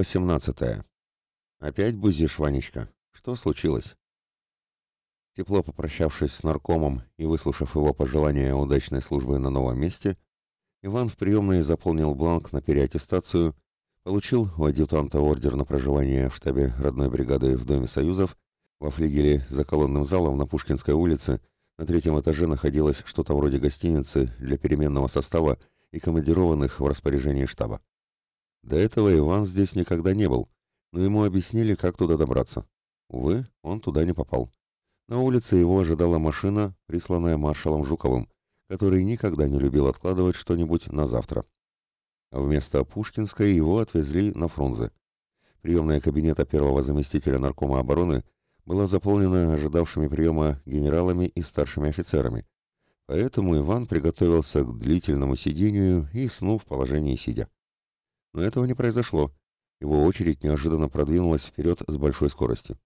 18. Опять бузишь, Ванечка? Что случилось? Тепло попрощавшись с наркомом и выслушав его пожелания удачной службы на новом месте, Иван в приемной заполнил бланк на переаттестацию, получил у адъютанта ордер на проживание в штабе родной бригады в Доме Союзов, во флигеле за колонным залом на Пушкинской улице на третьем этаже находилось что-то вроде гостиницы для переменного состава и командированных в распоряжении штаба. До этого Иван здесь никогда не был, но ему объяснили, как туда добраться. Увы, он туда не попал. На улице его ожидала машина, присланная маршалом Жуковым, который никогда не любил откладывать что-нибудь на завтра. Вместо Пушкинской его отвезли на Фрунзе. Приемная кабинета первого заместителя наркома обороны была заполнена ожидавшими приема генералами и старшими офицерами, поэтому Иван приготовился к длительному сидению и сну в положении сидя. Но этого не произошло. Его очередь неожиданно продвинулась вперед с большой скоростью.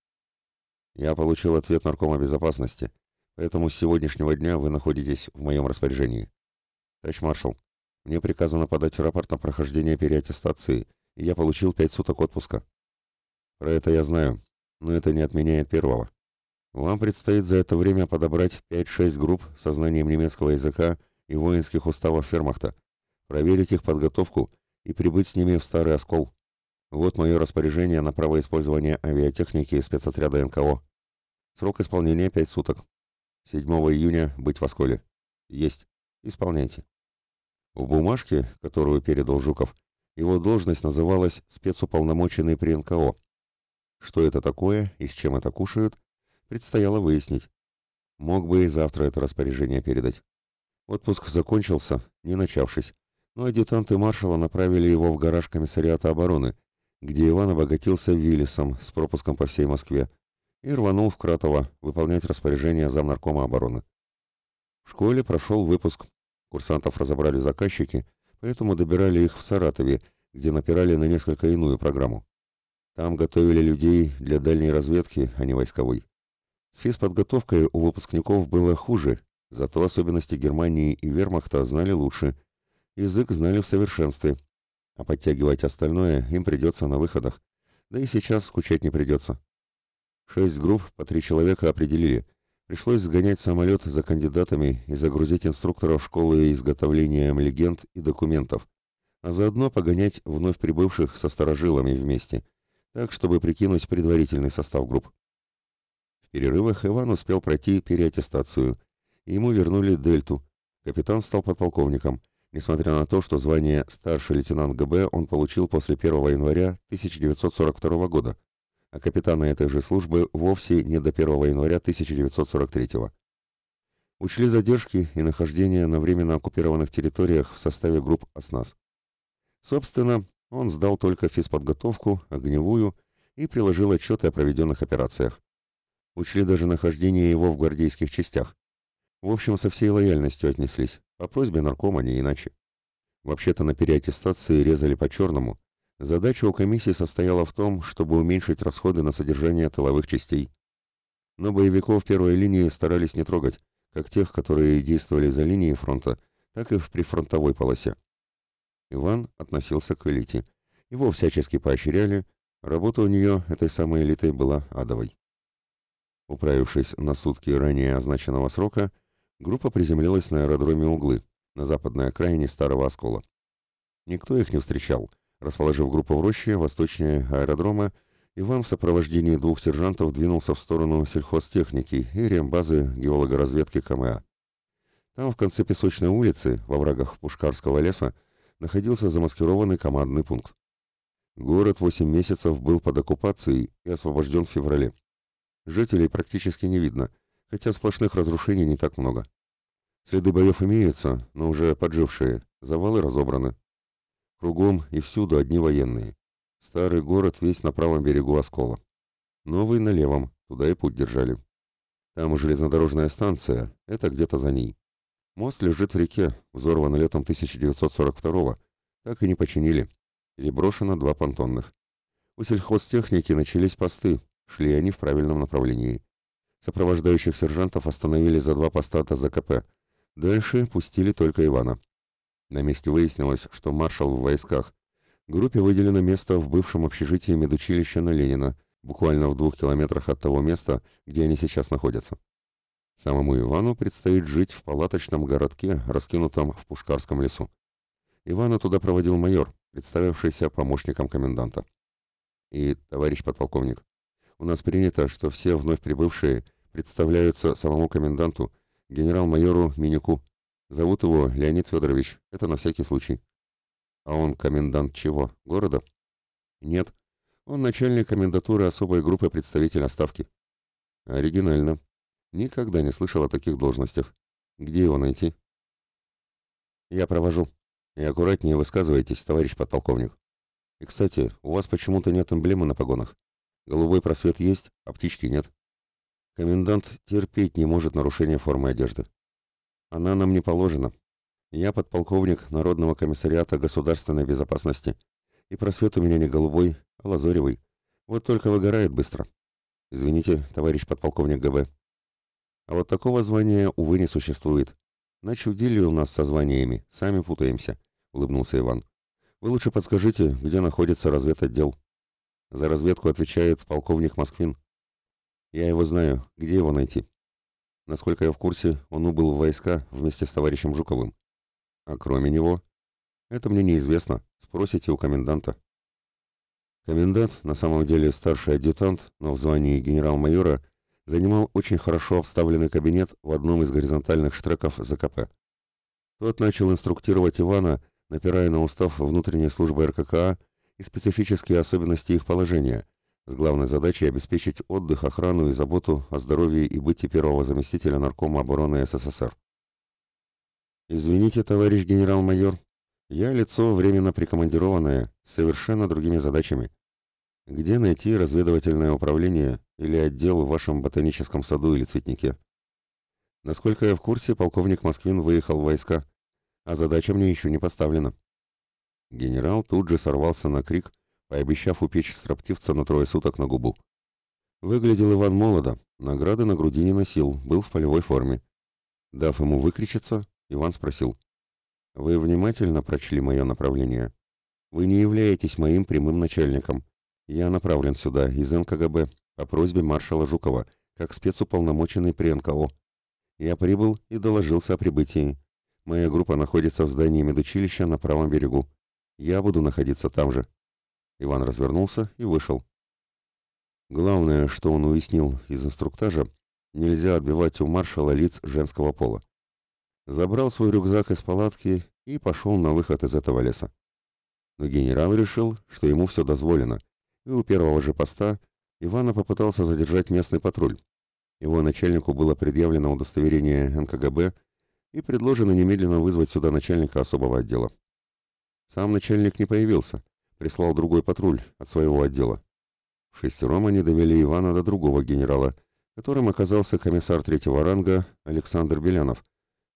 Я получил ответ Наркома безопасности, поэтому с сегодняшнего дня вы находитесь в моем распоряжении. Товарищ маршал, мне приказано подать рапорт на прохождение переаттестации, и я получил пять суток отпуска. Про это я знаю, но это не отменяет первого. Вам предстоит за это время подобрать 5-6 групп со знанием немецкого языка и воинских уставов Фермахта, проверить их подготовку и прибыть с ними в Старый Оскол. Вот мое распоряжение на право использования авиатехники спецотряда НКО. Срок исполнения 5 суток. 7 июня быть в Осколе. Есть. Исполняйте. В бумажке, которую передал Жуков, его должность называлась спецуполномоченный при НКО. Что это такое и с чем это кушают, предстояло выяснить. Мог бы и завтра это распоряжение передать. Отпуск закончился, не начавшись, но адъютанты маршала направили его в гараж комиссариата обороны, где Иван обогатился Виллисом с пропуском по всей Москве и рванул в Кратово выполнять распоряжение замнаркома обороны. В школе прошел выпуск. Курсантов разобрали заказчики, поэтому добирали их в Саратове, где напирали на несколько иную программу. Там готовили людей для дальней разведки, а не войсковой. С физподготовкой у выпускников было хуже, зато особенности Германии и вермахта знали лучше, Язык знали в совершенстве, а подтягивать остальное им придется на выходах, да и сейчас скучать не придется. Шесть групп по три человека определили. Пришлось сгонять самолет за кандидатами и загрузить инструкторов школы изготовлением легенд и документов, а заодно погонять вновь прибывших со сторожилами вместе, так, чтобы прикинуть предварительный состав групп. В перерывах Иван успел пройти переаттестацию, ему вернули дельту. Капитан стал подполковником – несмотря на то, что звание старший лейтенант ГБ он получил после 1 января 1942 года, а капитана этой же службы вовсе не до 1 января 1943 года. Учли задержки и нахождение на временно оккупированных территориях в составе групп «Оснас». Собственно, он сдал только физподготовку, огневую и приложил отчеты о проведенных операциях. Учли даже нахождение его в гвардейских частях. В общем, со всей лояльностью отнеслись. По просьбе наркома не иначе. Вообще-то на переаттестации резали по-черному. Задача у комиссии состояла в том, чтобы уменьшить расходы на содержание тыловых частей. Но боевиков первой линии старались не трогать, как тех, которые действовали за линией фронта, так и в прифронтовой полосе. Иван относился к элите. Его всячески поощряли, работа у нее, этой самой элитой, была адовой. Управившись на сутки ранее означенного срока, Группа приземлилась на аэродроме Углы, на западной окраине Старого Оскола. Никто их не встречал. Расположив группу в роще восточнее аэродрома, Иван в сопровождении двух сержантов двинулся в сторону сельхозтехники и рембазы геологоразведки КМА. Там, в конце песочной улицы, во врагах Пушкарского леса, находился замаскированный командный пункт. Город 8 месяцев был под оккупацией и освобожден в феврале. Жителей практически не видно – хотя сплошных разрушений не так много. Следы боев имеются, но уже поджившие, завалы разобраны. Кругом и всюду одни военные. Старый город весь на правом берегу Оскола. Новый на левом, туда и путь держали. Там железнодорожная станция, это где-то за ней. Мост лежит в реке, взорван летом 1942-го, так и не починили. Переброшено два понтонных. У сельхозтехники начались посты, шли они в правильном направлении. Сопровождающих сержантов остановили за два поста ЗКП. Дальше пустили только Ивана. На месте выяснилось, что маршал в войсках, Группе выделено место в бывшем общежитии медучилища на Ленина, буквально в двух километрах от того места, где они сейчас находятся. Самому Ивану предстоит жить в палаточном городке, раскинутом в Пушкарском лесу. Ивана туда проводил майор, представившийся помощником коменданта. И, товарищ подполковник, у нас принято, что все вновь прибывшие представляются самому коменданту, генерал-майору Минюку. Зовут его Леонид Федорович, это на всякий случай. А он комендант чего? Города? Нет, он начальник комендатуры особой группы представителя Ставки. Оригинально. Никогда не слышал о таких должностях. Где его найти? Я провожу. И аккуратнее высказывайтесь, товарищ подполковник. И, кстати, у вас почему-то нет эмблемы на погонах. Голубой просвет есть, а птички нет. Комендант терпеть не может нарушения формы одежды. Она нам не положена. Я подполковник Народного комиссариата государственной безопасности. И просвет у меня не голубой, а лазоревый. Вот только выгорает быстро. Извините, товарищ подполковник ГБ. А вот такого звания, увы, не существует. Начудили у нас со званиями, сами путаемся, улыбнулся Иван. Вы лучше подскажите, где находится разведотдел. За разведку отвечает полковник Москвин. Я его знаю, где его найти? Насколько я в курсе, он убыл в войска вместе с товарищем Жуковым. А кроме него? Это мне неизвестно, спросите у коменданта. Комендант, на самом деле старший адъютант, но в звании генерал-майора, занимал очень хорошо обставленный кабинет в одном из горизонтальных штреков ЗКП. Тот начал инструктировать Ивана, напирая на устав внутренней службы РККА и специфические особенности их положения, с главной задачей обеспечить отдых, охрану и заботу о здоровье и быте первого заместителя наркома обороны СССР. «Извините, товарищ генерал-майор, я лицо временно прикомандированное, с совершенно другими задачами. Где найти разведывательное управление или отдел в вашем ботаническом саду или цветнике? Насколько я в курсе, полковник Москвин выехал в войска, а задача мне еще не поставлена. Генерал тут же сорвался на крик, пообещав упечь строптивца на трое суток на губу. Выглядел Иван молодо, награды на груди не носил, был в полевой форме. Дав ему выкричиться, Иван спросил. «Вы внимательно прочли мое направление? Вы не являетесь моим прямым начальником, я направлен сюда из НКГБ по просьбе маршала Жукова, как спецуполномоченный при НКО. Я прибыл и доложился о прибытии. Моя группа находится в здании медучилища на правом берегу. Я буду находиться там же. Иван развернулся и вышел. Главное, что он уяснил из инструктажа, нельзя отбивать у маршала лиц женского пола. Забрал свой рюкзак из палатки и пошел на выход из этого леса. Но генерал решил, что ему все дозволено, и у первого же поста Ивана попытался задержать местный патруль. Его начальнику было предъявлено удостоверение НКГБ и предложено немедленно вызвать сюда начальника особого отдела. Сам начальник не появился, прислал другой патруль от своего отдела. Шестером они довели Ивана до другого генерала, которым оказался комиссар третьего ранга Александр Белянов,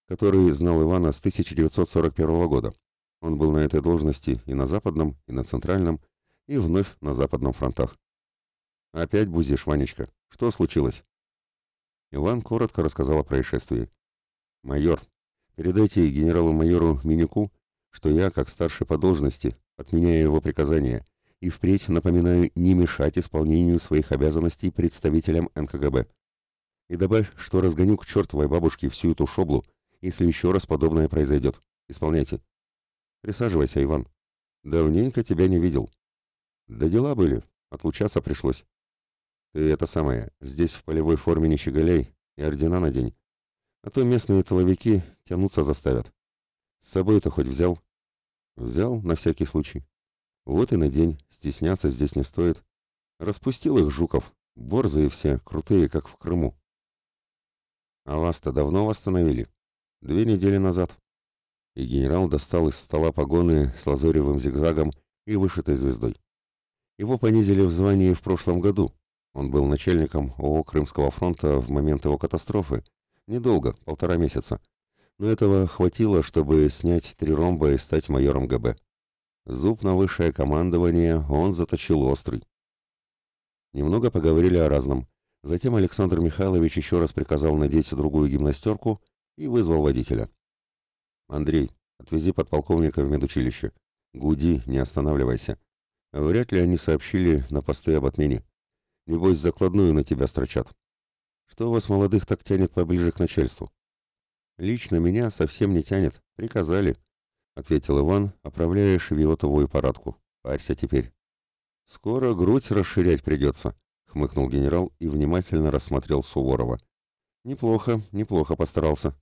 который знал Ивана с 1941 года. Он был на этой должности и на Западном, и на Центральном, и вновь на западном фронтах. «Опять бузишь, Ванечка. Что случилось?» Иван коротко рассказал о происшествии. «Майор, передайте генералу-майору Минюку, что я, как старший по должности, отменяю его приказания и впредь напоминаю не мешать исполнению своих обязанностей представителям НКГБ. И добавь, что разгоню к чертовой бабушке всю эту шоблу, если еще раз подобное произойдет. Исполняйте. Присаживайся, Иван. Давненько тебя не видел. Да дела были, отлучаться пришлось. Ты это самое, здесь в полевой форме не щеголяй и ордена надень. А то местные тыловики тянуться заставят. С собой-то хоть взял? Взял, на всякий случай. Вот и надень, стесняться здесь не стоит. Распустил их Жуков, борзые все, крутые, как в Крыму. А вас-то давно восстановили? Две недели назад. И генерал достал из стола погоны с лазоревым зигзагом и вышитой звездой. Его понизили в звании в прошлом году. Он был начальником ООО Крымского фронта в момент его катастрофы. Недолго, полтора месяца. Но этого хватило, чтобы снять три ромба и стать майором ГБ. Зуб на высшее командование он заточил острый. Немного поговорили о разном. Затем Александр Михайлович еще раз приказал надеть другую гимнастерку и вызвал водителя. «Андрей, отвези подполковника в медучилище. Гуди, не останавливайся. Вряд ли они сообщили на посты об отмене. Небось, закладную на тебя строчат. Что вас, молодых, так тянет поближе к начальству? Лично меня совсем не тянет. Приказали, — ответил Иван, оправляя шевиотовую парадку. Парься теперь. Скоро грудь расширять придется, — хмыкнул генерал и внимательно рассмотрел Суворова. Неплохо, неплохо постарался.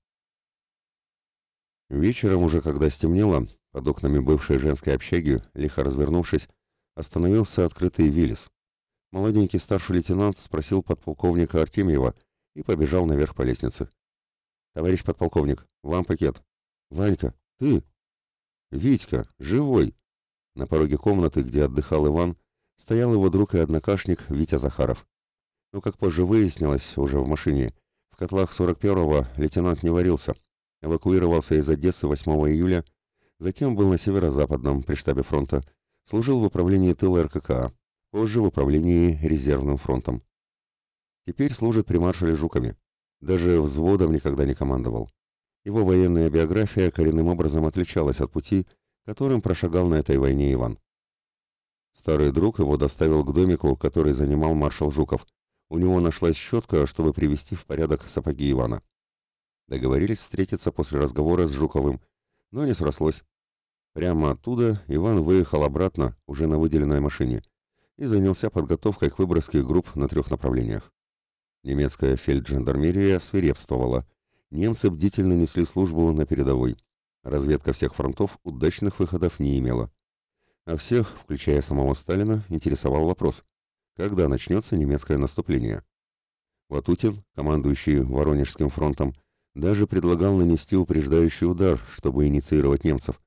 Вечером уже, когда стемнело, под окнами бывшей женской общаги, лихо развернувшись, остановился открытый Виллис. Молоденький старший лейтенант спросил подполковника Артемьева и побежал наверх по лестнице. «Товарищ подполковник, вам пакет». «Ванька, ты?» «Витька, живой!» На пороге комнаты, где отдыхал Иван, стоял его друг и однокашник Витя Захаров. Но, как позже выяснилось, уже в машине, в котлах 41-го лейтенант не варился, эвакуировался из Одессы 8 июля, затем был на северо-западном при штабе фронта, служил в управлении тыла РККА, позже в управлении резервным фронтом. Теперь служит при маршале Жукове. Даже взводом никогда не командовал. Его военная биография коренным образом отличалась от пути, которым прошагал на этой войне Иван. Старый друг его доставил к домику, который занимал маршал Жуков. У него нашлась щетка, чтобы привести в порядок сапоги Ивана. Договорились встретиться после разговора с Жуковым, но не срослось. Прямо оттуда Иван выехал обратно, уже на выделенной машине, и занялся подготовкой к выброске групп на трех направлениях. Немецкая фельджандармерия свирепствовала. Немцы бдительно несли службу на передовой. Разведка всех фронтов удачных выходов не имела. А всех, включая самого Сталина, интересовал вопрос, когда начнется немецкое наступление. Ватутин, командующий Воронежским фронтом, даже предлагал нанести упреждающий удар, чтобы инициировать немцев,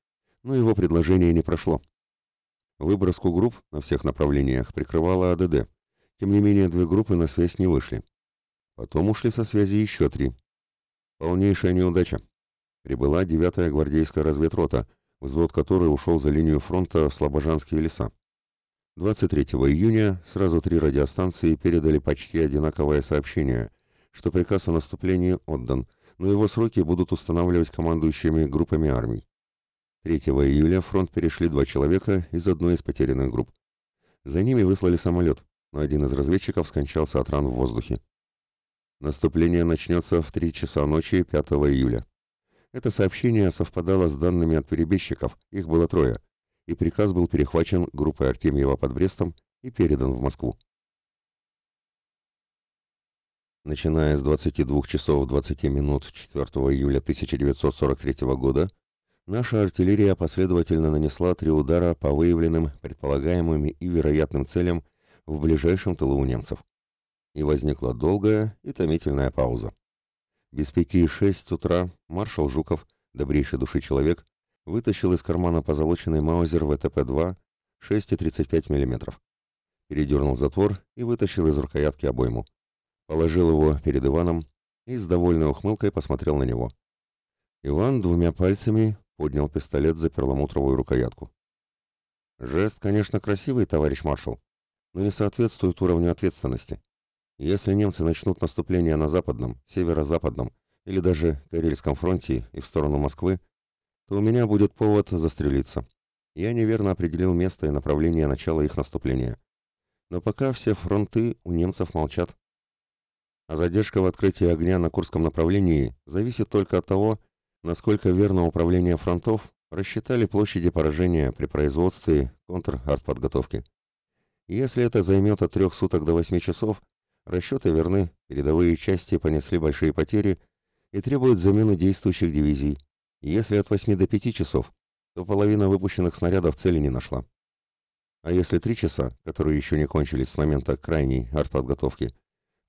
но его предложение не прошло. Выброску групп на всех направлениях прикрывала АДД. Тем не менее, две группы на связь не вышли. Потом ушли со связи еще три. Полнейшая неудача. Прибыла 9-я гвардейская разведрота, взвод которой ушел за линию фронта в Слобожанские леса. 23 июня сразу три радиостанции передали почти одинаковое сообщение, что приказ о наступлении отдан, но его сроки будут устанавливать командующими группами армий. 3 июля фронт перешли два человека из одной из потерянных групп. За ними выслали самолет, но один из разведчиков скончался от ран в воздухе. Наступление начнется в 3 часа ночи 5 июля. Это сообщение совпадало с данными от перебежчиков, их было трое, и приказ был перехвачен группой Артемьева под Брестом и передан в Москву. Начиная с 22 часов 20 минут 4 июля 1943 года наша артиллерия последовательно нанесла три удара по выявленным, предполагаемым и вероятным целям в ближайшем тылу у немцев. И возникла долгая и томительная пауза. Без пяти шесть утра маршал Жуков, добрейший души человек, вытащил из кармана позолоченный Маузер ВТП-2 6,35 мм. Передернул затвор и вытащил из рукоятки обойму. Положил его перед Иваном и с довольной ухмылкой посмотрел на него. Иван двумя пальцами поднял пистолет за перламутровую рукоятку. Жест, конечно, красивый, товарищ маршал, но не соответствует уровню ответственности. Если немцы начнут наступление на западном, северо-западном или даже Карельском фронте и в сторону Москвы, то у меня будет повод застрелиться. Я неверно определил место и направление начала их наступления. Но пока все фронты у немцев молчат. А задержка в открытии огня на Курском направлении зависит только от того, насколько верно управление фронтов рассчитали площади поражения при производстве контр-артподготовки. Если это займет от трех суток до восьми часов, расчеты верны, передовые части понесли большие потери и требуют замены действующих дивизий. Если от восьми до пяти часов, то половина выпущенных снарядов цели не нашла. А если три часа, которые еще не кончились с момента крайней артподготовки,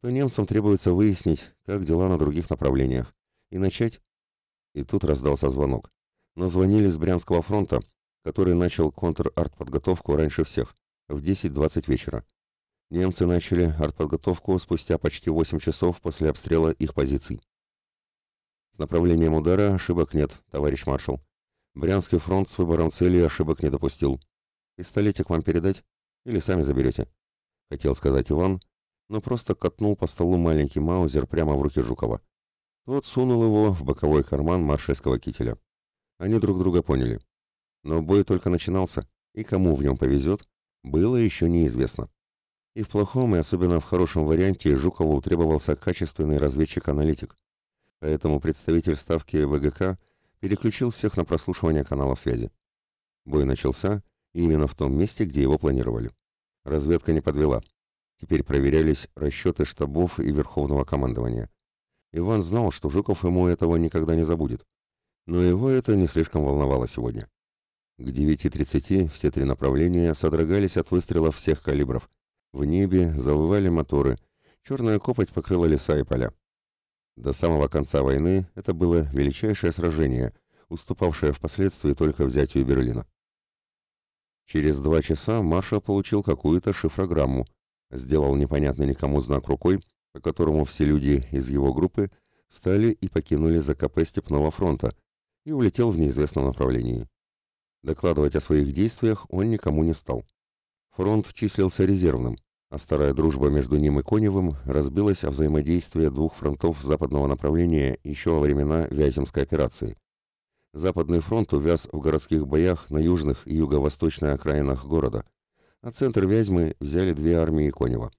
то немцам требуется выяснить, как дела на других направлениях, и начать и тут раздался звонок. Но звонили с Брянского фронта, который начал контр-артподготовку раньше всех, в 10-20 вечера. Немцы начали артподготовку спустя почти 8 часов после обстрела их позиций. С направлением удара ошибок нет, товарищ маршал. Брянский фронт с выбором цели ошибок не допустил. Пистолетик вам передать? Или сами заберете? Хотел сказать Иван, но просто катнул по столу маленький маузер прямо в руки Жукова. Тот сунул его в боковой карман маршальского кителя. Они друг друга поняли. Но бой только начинался, и кому в нем повезет, было еще неизвестно. И в плохом, и особенно в хорошем варианте Жукову требовался качественный разведчик-аналитик. Поэтому представитель ставки ВГК переключил всех на прослушивание каналов связи. Бой начался именно в том месте, где его планировали. Разведка не подвела. Теперь проверялись расчеты штабов и верховного командования. Иван знал, что Жуков ему этого никогда не забудет. Но его это не слишком волновало сегодня. К 9.30 все три направления содрогались от выстрелов всех калибров. В небе завывали моторы, черная копоть покрыла леса и поля. До самого конца войны это было величайшее сражение, уступавшее впоследствии только взятию Берлина. Через два часа маршал получил какую-то шифрограмму, сделал непонятный никому знак рукой, по которому все люди из его группы стали и покинули ЗКП Степного фронта и улетел в неизвестном направлении. Докладывать о своих действиях он никому не стал. Фронт числился резервным, а старая дружба между ним и Коневым разбилась о взаимодействии двух фронтов западного направления еще во времена Вяземской операции. Западный фронт увяз в городских боях на южных и юго-восточных окраинах города, а центр Вязьмы взяли две армии Конева.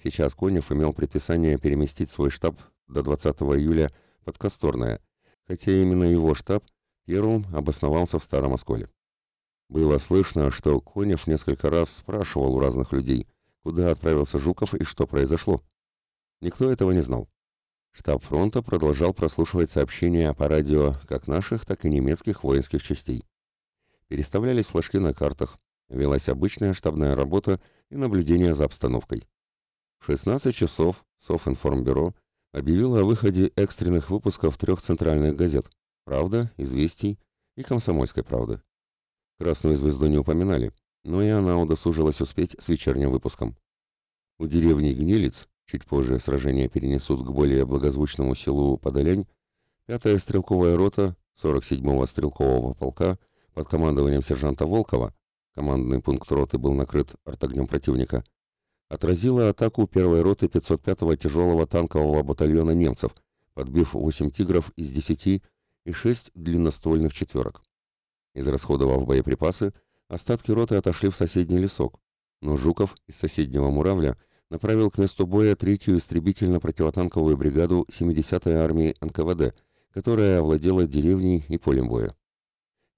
Сейчас Конев имел предписание переместить свой штаб до 20 июля под Косторное, хотя именно его штаб первым обосновался в Старом Осколе. Было слышно, что Конев несколько раз спрашивал у разных людей, куда отправился Жуков и что произошло. Никто этого не знал. Штаб фронта продолжал прослушивать сообщения по радио как наших, так и немецких воинских частей. Переставлялись флажки на картах, велась обычная штабная работа и наблюдение за обстановкой. В 16 часов Софинформбюро объявило о выходе экстренных выпусков трех центральных газет «Правда», «Известий» и «Комсомольской правды». «Красную звезду» не упоминали, но и она удосужилась успеть с вечерним выпуском. У деревни Гнилиц Чуть позже сражение перенесут к более благозвучному селу Подолянь, 5-я стрелковая рота 47-го стрелкового полка под командованием сержанта Волкова, командный пункт роты был накрыт артогнем противника, отразила атаку первой роты 505-го тяжелого танкового батальона немцев, подбив 8 «Тигров» из 10 и 6 длинноствольных четверок. Израсходовав боеприпасы, остатки роты отошли в соседний лесок, но Жуков из соседнего Муравля – направил к месту боя третью истребительно-противотанковую бригаду 70-й армии НКВД, которая овладела деревней и полем боя.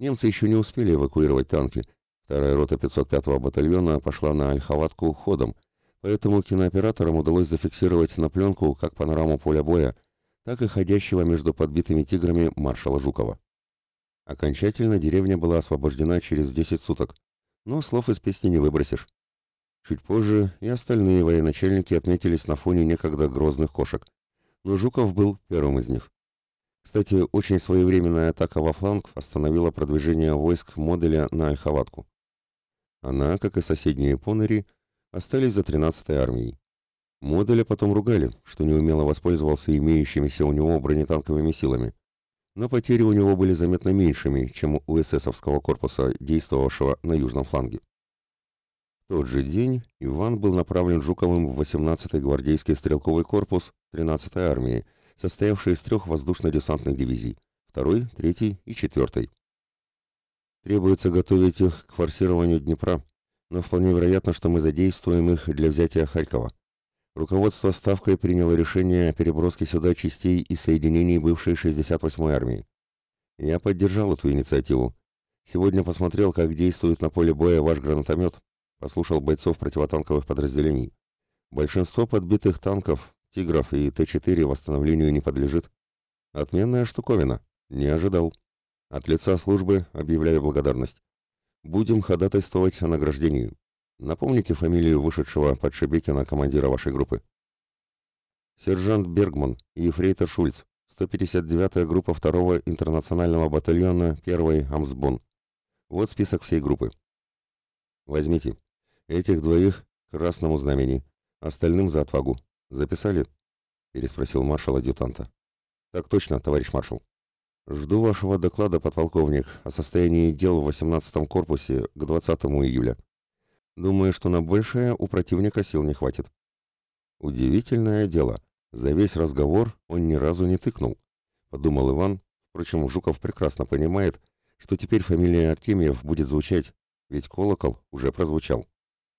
Немцы еще не успели эвакуировать танки. Вторая рота 505-го батальона пошла на Ольховатку ходом, поэтому кинооператорам удалось зафиксировать на пленку как панораму поля боя, так и ходящего между подбитыми тиграми маршала Жукова. Окончательно деревня была освобождена через 10 суток, но слов из песни не выбросишь. Чуть позже и остальные военачальники отметились на фоне некогда грозных кошек, но Жуков был первым из них. Кстати, очень своевременная атака во фланг остановила продвижение войск модуля на Ольховатку. Она, как и соседние Понери, остались за 13-й армией. Модуля потом ругали, что неумело воспользовался имеющимися у него бронетанковыми силами. Но потери у него были заметно меньшими, чем у эсэсовского корпуса, действовавшего на южном фланге. В тот же день Иван был направлен Жуковым в 18-й гвардейский стрелковый корпус 13-й армии, состоявший из трех воздушно-десантных дивизий – 2-й, 3-й и 4-й. Требуется готовить их к форсированию Днепра, но вполне вероятно, что мы задействуем их для взятия Харькова. Руководство Ставкой приняло решение о переброске сюда частей и соединений бывшей 68-й армии. Я поддержал эту инициативу. Сегодня посмотрел, как действует на поле боя ваш гранатомет, послушал бойцов противотанковых подразделений. Большинство подбитых танков, «Тигров» и Т-4 восстановлению не подлежит. Отменная штуковина. Не ожидал. От лица службы объявляю благодарность. Будем ходатайствовать о награждении. Напомните фамилию вышедшего под Шебекина командира вашей группы. Сержант Бергман и ефрейтор Шульц, 159-я группа 2-го интернационального батальона 1-й Амсбон. Вот список всей группы. Возьмите. Этих двоих к красному знамени, остальным за отвагу. Записали? переспросил маршал адъютанта. Так точно, товарищ маршал. Жду вашего доклада, подполковник, о состоянии дел в 18-м корпусе к 20 июля. Думаю, что на большее у противника сил не хватит. Удивительное дело. За весь разговор он ни разу не тыкнул, подумал Иван. Впрочем, Жуков прекрасно понимает, что теперь фамилия Артемьев будет звучать, ведь колокол уже прозвучал.